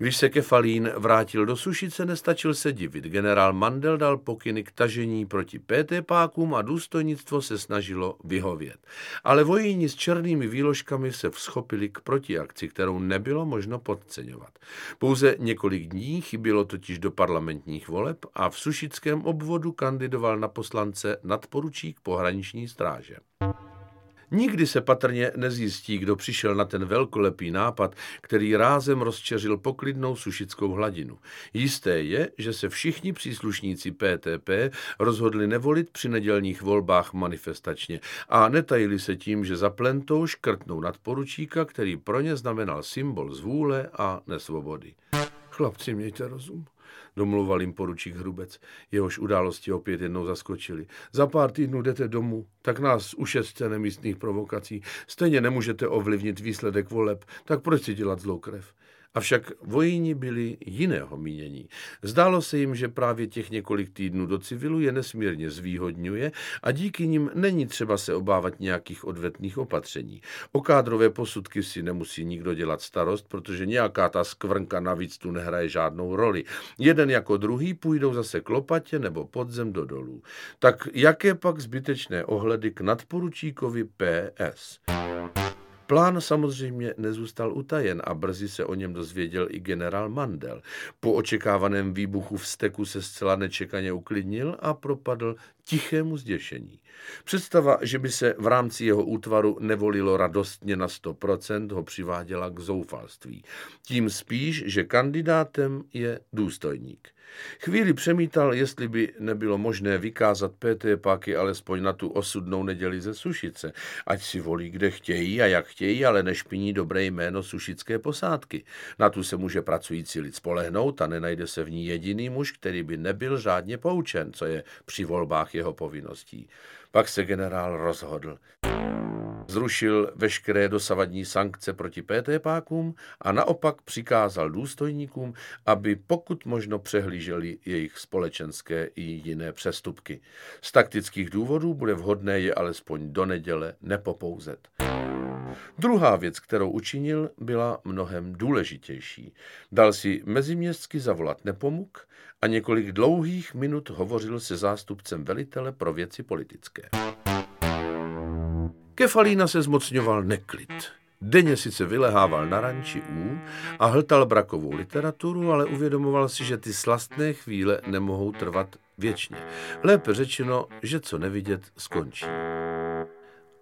Když se Kefalín vrátil do Sušice, nestačil se divit. Generál Mandel dal pokyny k tažení proti PT pákům a důstojnictvo se snažilo vyhovět. Ale vojíni s černými výložkami se vzchopili k protiakci, kterou nebylo možno podceňovat. Pouze několik dní chybělo totiž do parlamentních voleb a v Sušickém obvodu kandidoval na poslance nadporučík pohraniční stráže. Nikdy se patrně nezjistí, kdo přišel na ten velkolepý nápad, který rázem rozčeřil poklidnou sušickou hladinu. Jisté je, že se všichni příslušníci PTP rozhodli nevolit při nedělních volbách manifestačně a netajili se tím, že za plentou škrtnou nadporučíka, který pro ně znamenal symbol zvůle a nesvobody. Chlapci, mějte rozum domluval jim poručík Hrubec. Jehož události opět jednou zaskočili. Za pár týdnů jdete domů, tak nás ušetřte nemístných provokací. Stejně nemůžete ovlivnit výsledek voleb, tak proč si dělat zlou krev? Avšak vojíni byli jiného mínění. Zdálo se jim, že právě těch několik týdnů do civilu je nesmírně zvýhodňuje a díky nim není třeba se obávat nějakých odvetných opatření. O kádrové posudky si nemusí nikdo dělat starost, protože nějaká ta skvrnka navíc tu nehraje žádnou roli. Jeden jako druhý půjdou zase k lopatě nebo podzem do dolů. Tak jaké pak zbytečné ohledy k nadporučíkovi PS? Plán samozřejmě nezůstal utajen a brzy se o něm dozvěděl i generál Mandel. Po očekávaném výbuchu v steku se zcela nečekaně uklidnil a propadl tichému zděšení. Představa, že by se v rámci jeho útvaru nevolilo radostně na 100%, ho přiváděla k zoufalství. Tím spíš, že kandidátem je důstojník. Chvíli přemítal, jestli by nebylo možné vykázat PT páky alespoň na tu osudnou neděli ze Sušice. Ať si volí, kde chtějí a jak chtějí, ale nešpiní dobré jméno sušické posádky. Na tu se může pracující lid spolehnout a nenajde se v ní jediný muž, který by nebyl řádně poučen, co je při volbách jeho povinností. Pak se generál rozhodl zrušil veškeré dosavadní sankce proti PT pákům a naopak přikázal důstojníkům, aby pokud možno přehlíželi jejich společenské i jiné přestupky. Z taktických důvodů bude vhodné je alespoň do neděle nepopouzet. Druhá věc, kterou učinil, byla mnohem důležitější. Dal si meziměstsky zavolat Nepomuk a několik dlouhých minut hovořil se zástupcem velitele pro věci politické. Kefalína se zmocňoval neklid. Denně sice vylehával na ranči U a hltal brakovou literaturu, ale uvědomoval si, že ty slastné chvíle nemohou trvat věčně. Lépe řečeno, že co nevidět, skončí.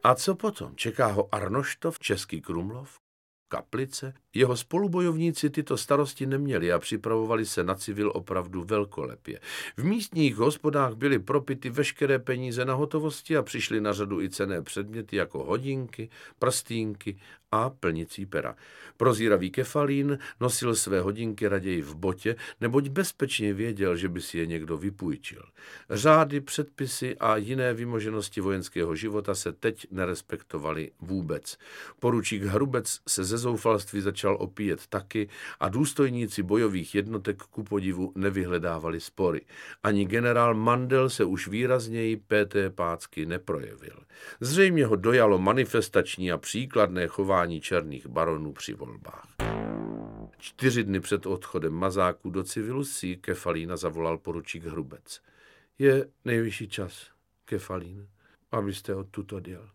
A co potom? Čeká ho Arnoštov, Český Krumlov, Kaplice? Jeho spolubojovníci tyto starosti neměli a připravovali se na civil opravdu velkolepě. V místních hospodách byly propity veškeré peníze na hotovosti a přišly na řadu i cené předměty jako hodinky, prstínky a plnicí pera. Prozíravý kefalín nosil své hodinky raději v botě, neboť bezpečně věděl, že by si je někdo vypůjčil. Řády, předpisy a jiné vymoženosti vojenského života se teď nerespektovaly vůbec. Poručík Hrubec se ze zoufalství začal opíjet taky a důstojníci bojových jednotek ku podivu nevyhledávali spory. Ani generál Mandel se už výrazněji PT Pácky neprojevil. Zřejmě ho dojalo manifestační a příkladné chování černých baronů při volbách. Čtyři dny před odchodem mazáků do civilu si Kefalína zavolal poručík Hrubec. Je nejvyšší čas, Kefalín, abyste odtud odjel.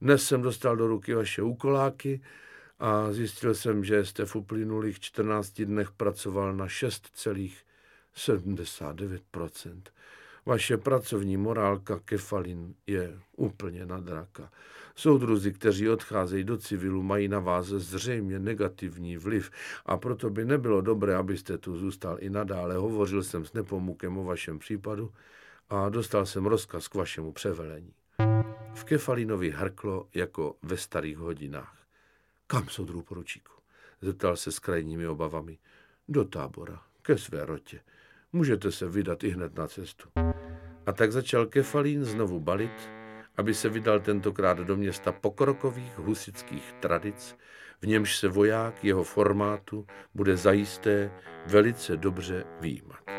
Dnes jsem dostal do ruky vaše úkoláky a zjistil jsem, že jste v uplynulých 14 dnech pracoval na 6,79%. Vaše pracovní morálka Kefalin je úplně na draka. Soudruzi, kteří odcházejí do civilu, mají na vás zřejmě negativní vliv a proto by nebylo dobré, abyste tu zůstal i nadále. Hovořil jsem s Nepomukem o vašem případu a dostal jsem rozkaz k vašemu převelení. V Kefalinovi hrklo jako ve starých hodinách. Kam, soudru poručíku? Zeptal se s krajními obavami. Do tábora, ke své rotě. Můžete se vydat i hned na cestu. A tak začal Kefalín znovu balit, aby se vydal tentokrát do města pokrokových husických tradic, v němž se voják jeho formátu bude zajisté velice dobře výjímat.